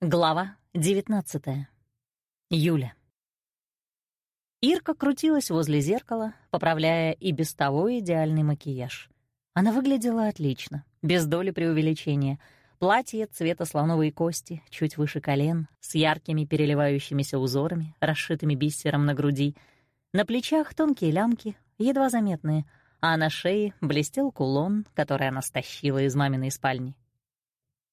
Глава 19. Юля. Ирка крутилась возле зеркала, поправляя и без того идеальный макияж. Она выглядела отлично, без доли преувеличения. Платье цвета слоновой кости, чуть выше колен, с яркими переливающимися узорами, расшитыми бисером на груди. На плечах тонкие лямки, едва заметные, а на шее блестел кулон, который она стащила из маминой спальни.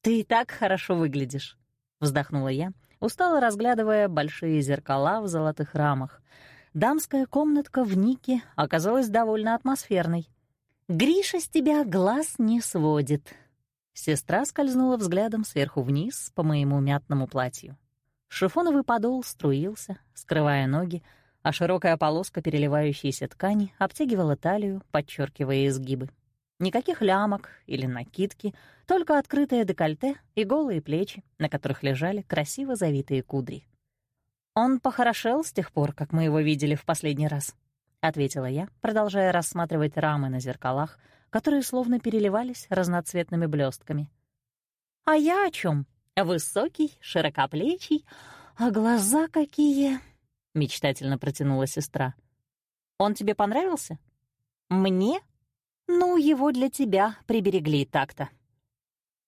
«Ты и так хорошо выглядишь», — вздохнула я, устало разглядывая большие зеркала в золотых рамах. Дамская комнатка в Нике оказалась довольно атмосферной. «Гриша с тебя глаз не сводит». Сестра скользнула взглядом сверху вниз по моему мятному платью. Шифоновый подол струился, скрывая ноги, а широкая полоска переливающейся ткани обтягивала талию, подчеркивая изгибы. Никаких лямок или накидки, только открытое декольте и голые плечи, на которых лежали красиво завитые кудри. «Он похорошел с тех пор, как мы его видели в последний раз», — ответила я, продолжая рассматривать рамы на зеркалах, которые словно переливались разноцветными блестками. «А я о чем? Высокий, широкоплечий, а глаза какие!» — мечтательно протянула сестра. «Он тебе понравился?» «Мне?» «Ну, его для тебя приберегли так-то».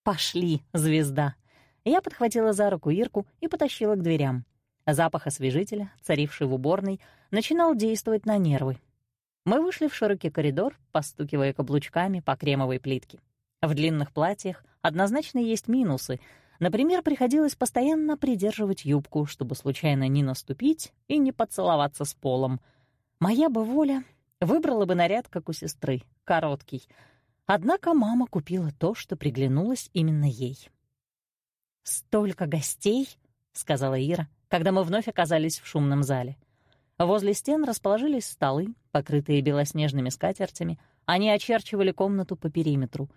«Пошли, звезда!» Я подхватила за руку Ирку и потащила к дверям. Запах освежителя, царивший в уборной, начинал действовать на нервы. Мы вышли в широкий коридор, постукивая каблучками по кремовой плитке. В длинных платьях однозначно есть минусы. Например, приходилось постоянно придерживать юбку, чтобы случайно не наступить и не поцеловаться с полом. Моя бы воля Выбрала бы наряд, как у сестры, короткий. Однако мама купила то, что приглянулось именно ей. «Столько гостей!» — сказала Ира, когда мы вновь оказались в шумном зале. Возле стен расположились столы, покрытые белоснежными скатертями. Они очерчивали комнату по периметру.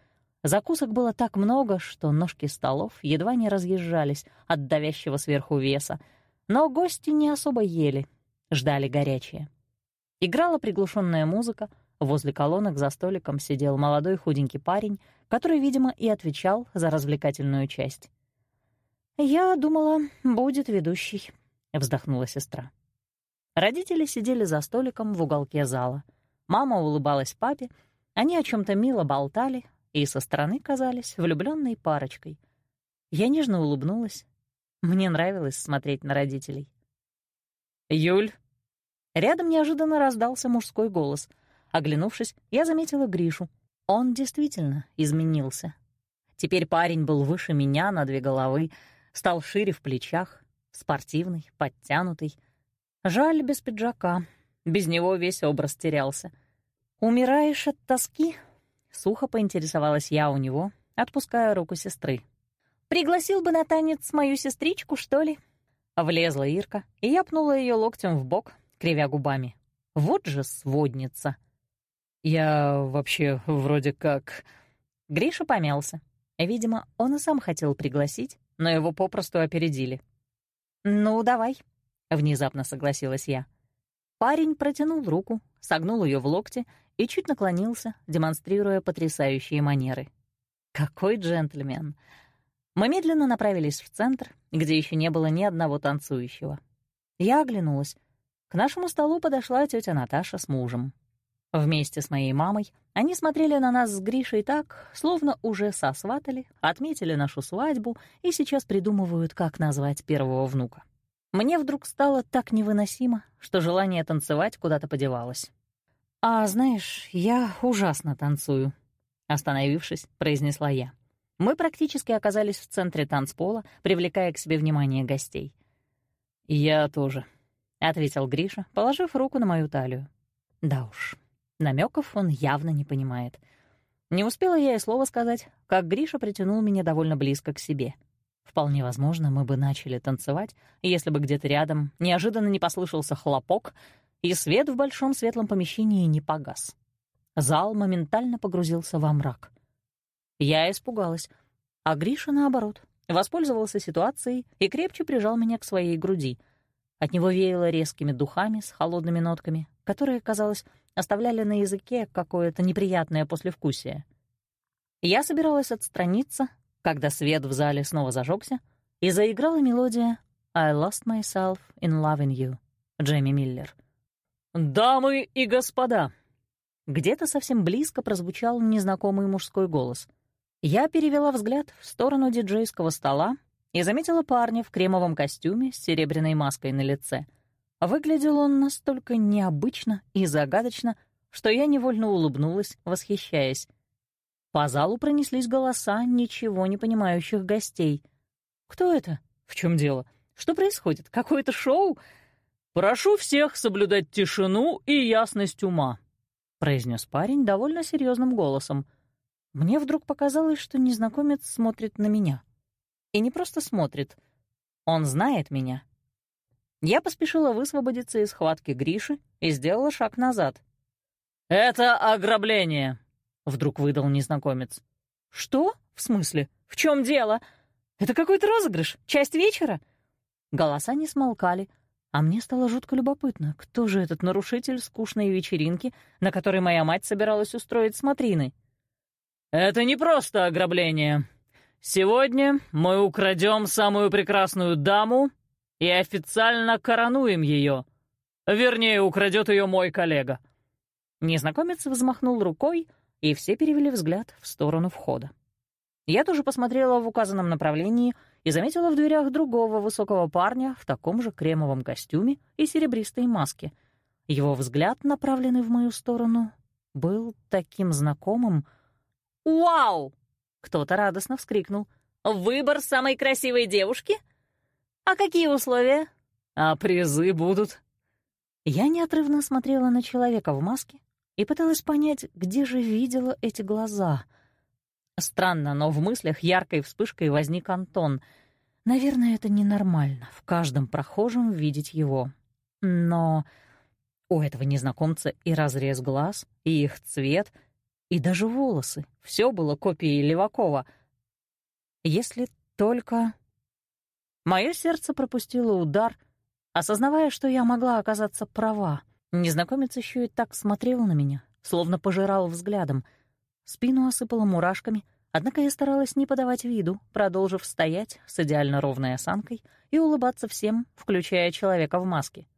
Закусок было так много, что ножки столов едва не разъезжались от давящего сверху веса. Но гости не особо ели, ждали горячее. Играла приглушенная музыка, возле колонок за столиком сидел молодой худенький парень, который, видимо, и отвечал за развлекательную часть. «Я думала, будет ведущий», — вздохнула сестра. Родители сидели за столиком в уголке зала. Мама улыбалась папе, они о чем то мило болтали и со стороны казались влюбленной парочкой. Я нежно улыбнулась. Мне нравилось смотреть на родителей. «Юль, Рядом неожиданно раздался мужской голос. Оглянувшись, я заметила Гришу. Он действительно изменился. Теперь парень был выше меня на две головы, стал шире в плечах, спортивный, подтянутый. Жаль, без пиджака. Без него весь образ терялся. «Умираешь от тоски?» — сухо поинтересовалась я у него, отпуская руку сестры. «Пригласил бы на танец мою сестричку, что ли?» Влезла Ирка, и я пнула ее локтем в бок, кривя губами. «Вот же сводница!» «Я вообще вроде как...» Гриша помялся. Видимо, он и сам хотел пригласить, но его попросту опередили. «Ну, давай», — внезапно согласилась я. Парень протянул руку, согнул ее в локте и чуть наклонился, демонстрируя потрясающие манеры. Какой джентльмен! Мы медленно направились в центр, где еще не было ни одного танцующего. Я оглянулась. К нашему столу подошла тетя Наташа с мужем. Вместе с моей мамой они смотрели на нас с Гришей так, словно уже сосватали, отметили нашу свадьбу и сейчас придумывают, как назвать первого внука. Мне вдруг стало так невыносимо, что желание танцевать куда-то подевалось. «А знаешь, я ужасно танцую», — остановившись, произнесла я. Мы практически оказались в центре танцпола, привлекая к себе внимание гостей. «Я тоже», — ответил Гриша, положив руку на мою талию. Да уж, намеков он явно не понимает. Не успела я и слова сказать, как Гриша притянул меня довольно близко к себе. Вполне возможно, мы бы начали танцевать, если бы где-то рядом неожиданно не послышался хлопок, и свет в большом светлом помещении не погас. Зал моментально погрузился во мрак. Я испугалась, а Гриша, наоборот, воспользовался ситуацией и крепче прижал меня к своей груди — от него веяло резкими духами с холодными нотками, которые, казалось, оставляли на языке какое-то неприятное послевкусие. Я собиралась отстраниться, когда свет в зале снова зажегся, и заиграла мелодия «I lost myself in loving you» Джейми Миллер. «Дамы и господа!» Где-то совсем близко прозвучал незнакомый мужской голос. Я перевела взгляд в сторону диджейского стола и заметила парня в кремовом костюме с серебряной маской на лице. Выглядел он настолько необычно и загадочно, что я невольно улыбнулась, восхищаясь. По залу пронеслись голоса ничего не понимающих гостей. «Кто это? В чем дело? Что происходит? Какое-то шоу?» «Прошу всех соблюдать тишину и ясность ума», — произнес парень довольно серьезным голосом. Мне вдруг показалось, что незнакомец смотрит на меня. И не просто смотрит. Он знает меня. Я поспешила высвободиться из схватки Гриши и сделала шаг назад. «Это ограбление», — вдруг выдал незнакомец. «Что? В смысле? В чем дело? Это какой-то розыгрыш? Часть вечера?» Голоса не смолкали, а мне стало жутко любопытно, кто же этот нарушитель скучной вечеринки, на которой моя мать собиралась устроить смотрины. «Это не просто ограбление. Сегодня мы украдем самую прекрасную даму и официально коронуем ее. Вернее, украдет ее мой коллега». Незнакомец взмахнул рукой, и все перевели взгляд в сторону входа. Я тоже посмотрела в указанном направлении и заметила в дверях другого высокого парня в таком же кремовом костюме и серебристой маске. Его взгляд, направленный в мою сторону, был таким знакомым. «Вау!» — кто-то радостно вскрикнул. «Выбор самой красивой девушки? А какие условия?» «А призы будут?» Я неотрывно смотрела на человека в маске, и пыталась понять, где же видела эти глаза. Странно, но в мыслях яркой вспышкой возник Антон. Наверное, это ненормально, в каждом прохожем видеть его. Но у этого незнакомца и разрез глаз, и их цвет, и даже волосы. Все было копией Левакова. Если только... Мое сердце пропустило удар, осознавая, что я могла оказаться права. Незнакомец еще и так смотрел на меня, словно пожирал взглядом. Спину осыпало мурашками, однако я старалась не подавать виду, продолжив стоять с идеально ровной осанкой и улыбаться всем, включая человека в маске.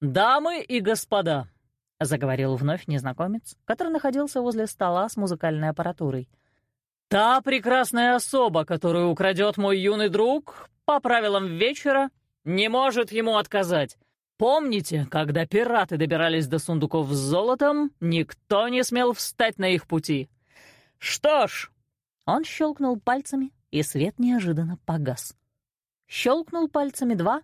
«Дамы и господа!» — заговорил вновь незнакомец, который находился возле стола с музыкальной аппаратурой. «Та прекрасная особа, которую украдет мой юный друг, по правилам вечера, не может ему отказать. Помните, когда пираты добирались до сундуков с золотом, никто не смел встать на их пути? Что ж...» Он щелкнул пальцами, и свет неожиданно погас. Щелкнул пальцами два,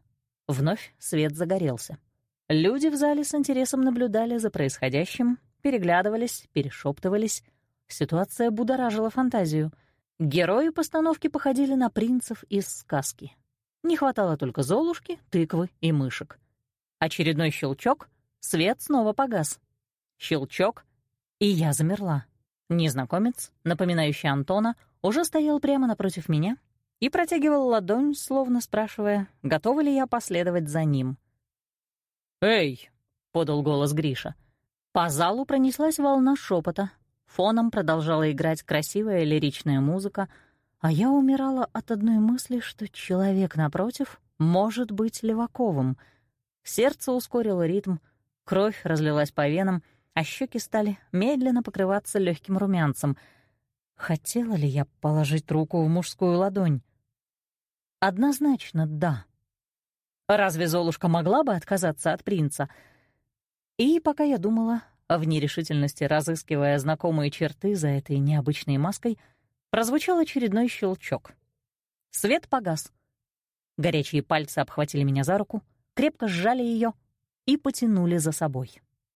вновь свет загорелся. Люди в зале с интересом наблюдали за происходящим, переглядывались, перешептывались. Ситуация будоражила фантазию. Герои постановки походили на принцев из сказки. Не хватало только золушки, тыквы и мышек. Очередной щелчок, свет снова погас. Щелчок, и я замерла. Незнакомец, напоминающий Антона, уже стоял прямо напротив меня и протягивал ладонь, словно спрашивая, готова ли я последовать за ним. «Эй!» — подал голос Гриша. По залу пронеслась волна шепота. Фоном продолжала играть красивая лиричная музыка, а я умирала от одной мысли, что человек напротив может быть Леваковым — Сердце ускорило ритм, кровь разлилась по венам, а щеки стали медленно покрываться легким румянцем. Хотела ли я положить руку в мужскую ладонь? Однозначно да. Разве Золушка могла бы отказаться от принца? И пока я думала, в нерешительности разыскивая знакомые черты за этой необычной маской, прозвучал очередной щелчок. Свет погас. Горячие пальцы обхватили меня за руку — крепко сжали ее и потянули за собой.